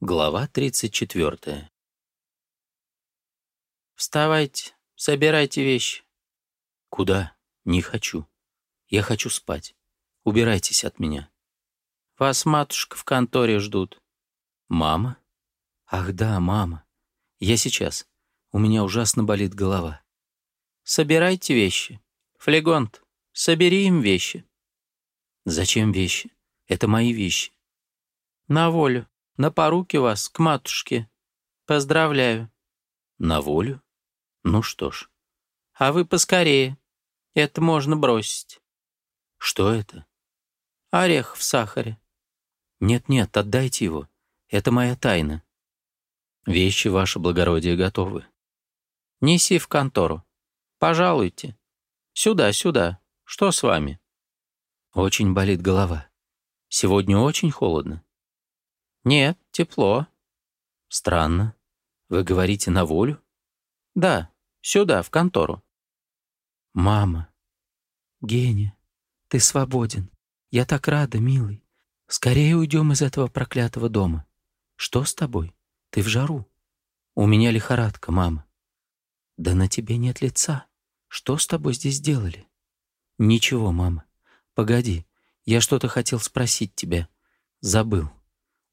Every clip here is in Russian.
Глава 34. «Вставайте, собирайте вещи». «Куда? Не хочу. Я хочу спать. Убирайтесь от меня». «Вас матушка в конторе ждут». «Мама? Ах да, мама. Я сейчас. У меня ужасно болит голова». «Собирайте вещи. Флегонт, собери им вещи». «Зачем вещи? Это мои вещи». «На волю». На поруки вас к матушке. Поздравляю». «На волю? Ну что ж». «А вы поскорее. Это можно бросить». «Что это?» «Орех в сахаре». «Нет-нет, отдайте его. Это моя тайна». «Вещи, ваше благородие, готовы». «Неси в контору. Пожалуйте. Сюда, сюда. Что с вами?» «Очень болит голова. Сегодня очень холодно. «Нет, тепло». «Странно. Вы говорите на волю?» «Да, сюда, в контору». «Мама, Геня, ты свободен. Я так рада, милый. Скорее уйдем из этого проклятого дома. Что с тобой? Ты в жару. У меня лихорадка, мама». «Да на тебе нет лица. Что с тобой здесь делали?» «Ничего, мама. Погоди, я что-то хотел спросить тебя. Забыл».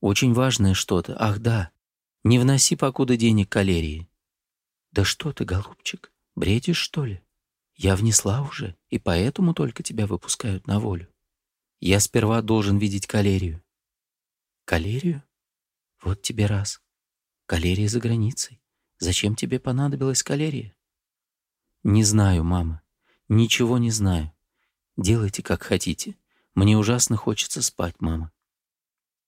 Очень важное что-то. Ах, да. Не вноси покуда денег калерии. Да что ты, голубчик, бредишь, что ли? Я внесла уже, и поэтому только тебя выпускают на волю. Я сперва должен видеть калерию. Калерию? Вот тебе раз. Калерия за границей. Зачем тебе понадобилась калерия? Не знаю, мама. Ничего не знаю. Делайте, как хотите. Мне ужасно хочется спать, мама.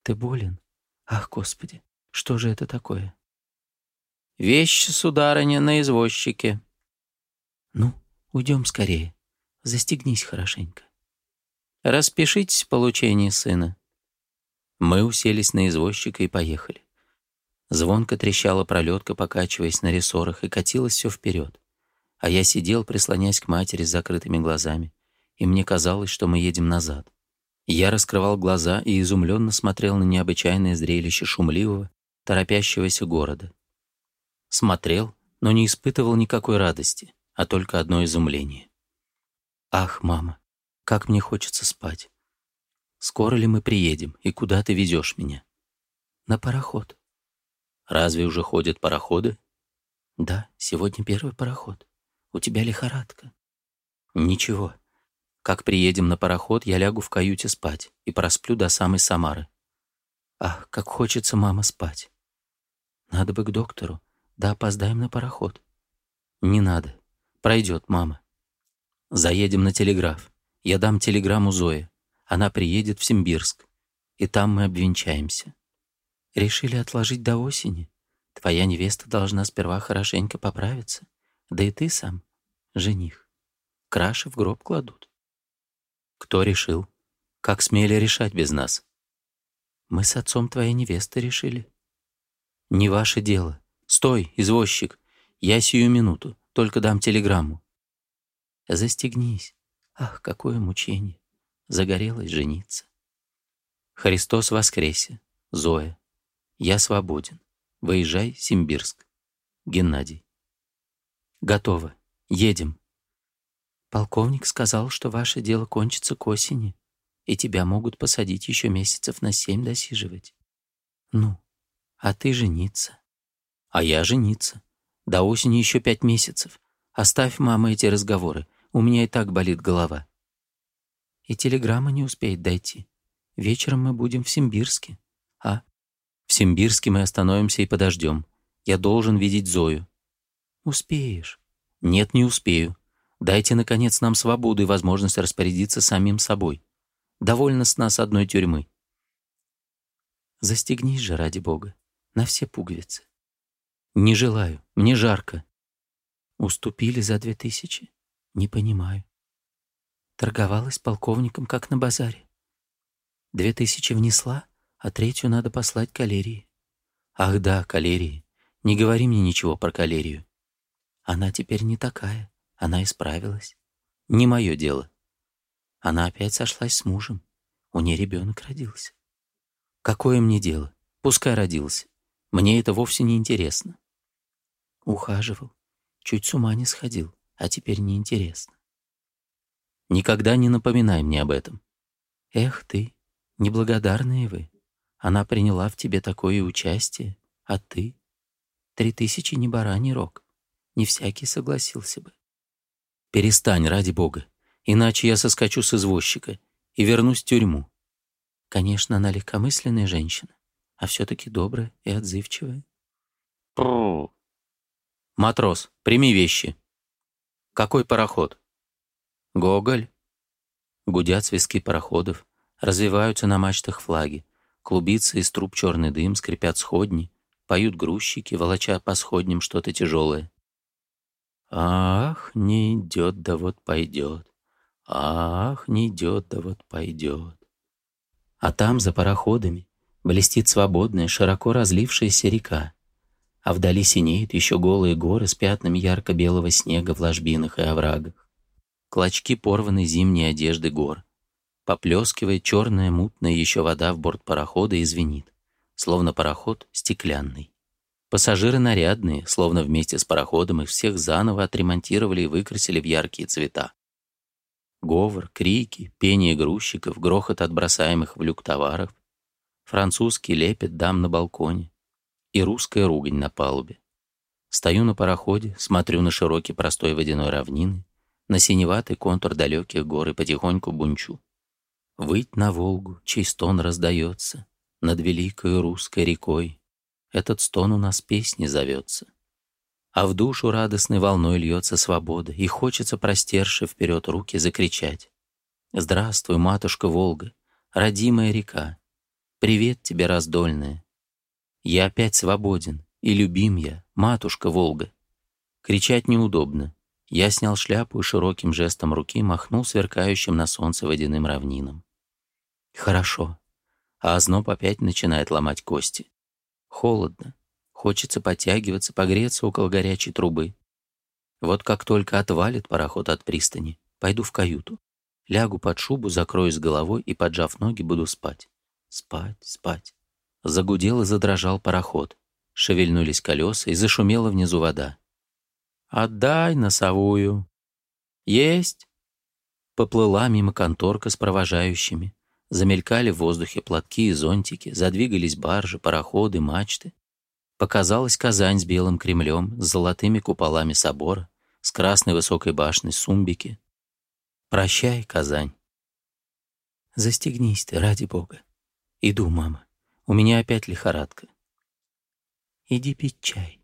Ты болен? Ах, Господи, что же это такое? Вещи, сударыня, на извозчике. Ну, уйдем скорее. Застегнись хорошенько. Распишитесь получение сына. Мы уселись на извозчика и поехали. Звонко трещала пролетка, покачиваясь на рессорах, и катилась все вперед. А я сидел, прислонясь к матери с закрытыми глазами, и мне казалось, что мы едем назад. Я раскрывал глаза и изумленно смотрел на необычайное зрелище шумливого, торопящегося города. Смотрел, но не испытывал никакой радости, а только одно изумление. «Ах, мама, как мне хочется спать! Скоро ли мы приедем, и куда ты везешь меня?» «На пароход». «Разве уже ходят пароходы?» «Да, сегодня первый пароход. У тебя лихорадка». «Ничего, как приедем на пароход, я лягу в каюте спать и просплю до самой Самары. Ах, как хочется, мама, спать. Надо бы к доктору. Да опоздаем на пароход. Не надо. Пройдет, мама. Заедем на телеграф. Я дам телеграмму Зое. Она приедет в Симбирск. И там мы обвенчаемся. Решили отложить до осени? Твоя невеста должна сперва хорошенько поправиться. Да и ты сам, жених. Краши в гроб кладут. Кто решил? Как смели решать без нас? Мы с отцом твоей невесты решили. Не ваше дело. Стой, извозчик. Я сию минуту. Только дам телеграмму. Застегнись. Ах, какое мучение. Загорелась жениться. Христос воскресе. Зоя. Я свободен. Выезжай, Симбирск. Геннадий. Готово. Едем. Полковник сказал, что ваше дело кончится к осени, и тебя могут посадить еще месяцев на семь досиживать. Ну, а ты жениться. А я жениться. До осени еще пять месяцев. Оставь, мама, эти разговоры. У меня и так болит голова. И телеграмма не успеет дойти. Вечером мы будем в Симбирске. А? В Симбирске мы остановимся и подождем. Я должен видеть Зою. Успеешь. Нет, не успею. Дайте, наконец, нам свободу и возможность распорядиться самим собой. Довольно с нас одной тюрьмы. Застегнись же, ради бога, на все пуговицы. Не желаю, мне жарко. Уступили за две тысячи? Не понимаю. Торговалась полковником, как на базаре. Две тысячи внесла, а третью надо послать калерии. Ах да, калерии. Не говори мне ничего про калерию. Она теперь не такая. Она исправилась. Не мое дело. Она опять сошлась с мужем. У нее ребенок родился. Какое мне дело? Пускай родился. Мне это вовсе не интересно. Ухаживал. Чуть с ума не сходил, а теперь неинтересно. Никогда не напоминай мне об этом. Эх ты, неблагодарные вы. Она приняла в тебе такое участие, а ты? Три тысячи не бараний рог. Не всякий согласился бы. Перестань, ради бога, иначе я соскочу с извозчика и вернусь в тюрьму. Конечно, она легкомысленная женщина, а все-таки добрая и отзывчивая. Матрос, прими вещи. Какой пароход? Гоголь. Гудят свиски пароходов, развиваются на мачтах флаги, клубится из труб черный дым, скрипят сходни, поют грузчики, волоча по сходням что-то тяжелое. Ах, не идет, да вот пойдет. Ах, не идет, да вот пойдет. А там, за пароходами, блестит свободная, широко разлившаяся река. А вдали синеют еще голые горы с пятнами ярко-белого снега в ложбинах и оврагах. Клочки порваны зимней одежды гор. Поплескивая, черная, мутная еще вода в борт парохода и звенит, словно пароход стеклянный. Пассажиры нарядные, словно вместе с пароходом их всех заново отремонтировали и выкрасили в яркие цвета. Говор, крики, пение грузчиков, грохот отбрасываемых в люк товаров, французский лепет дам на балконе и русская ругань на палубе. Стою на пароходе, смотрю на широкий простой водяной равнины, на синеватый контур далеких гор и потихоньку бунчу. Выть на Волгу, чей стон раздается, над великой русской рекой, этот стон у нас песни зовется. А в душу радостной волной льется свобода, и хочется, простерши вперед руки, закричать. «Здравствуй, матушка Волга, родимая река! Привет тебе, раздольная! Я опять свободен, и любим я, матушка Волга!» Кричать неудобно. Я снял шляпу и широким жестом руки махнул сверкающим на солнце водяным равнинам. «Хорошо», а озноб опять начинает ломать кости. Холодно. Хочется потягиваться, погреться около горячей трубы. Вот как только отвалит пароход от пристани, пойду в каюту. Лягу под шубу, закроюсь головой и, поджав ноги, буду спать. Спать, спать. Загудел и задрожал пароход. Шевельнулись колеса и зашумела внизу вода. «Отдай носовую!» «Есть!» Поплыла мимо конторка с провожающими. Замелькали в воздухе платки и зонтики, задвигались баржи, пароходы, мачты. Показалась Казань с белым Кремлем, с золотыми куполами собора, с красной высокой башней Сумбики. Прощай, Казань. Застегнись ты, ради бога. Иду, мама. У меня опять лихорадка. Иди пить чай.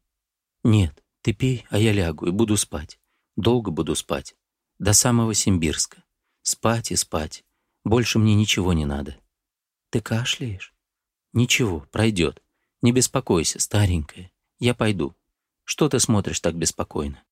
Нет, ты пей, а я лягу и буду спать. Долго буду спать. До самого Симбирска. Спать и спать. Больше мне ничего не надо. Ты кашляешь? Ничего, пройдет. Не беспокойся, старенькая. Я пойду. Что ты смотришь так беспокойно?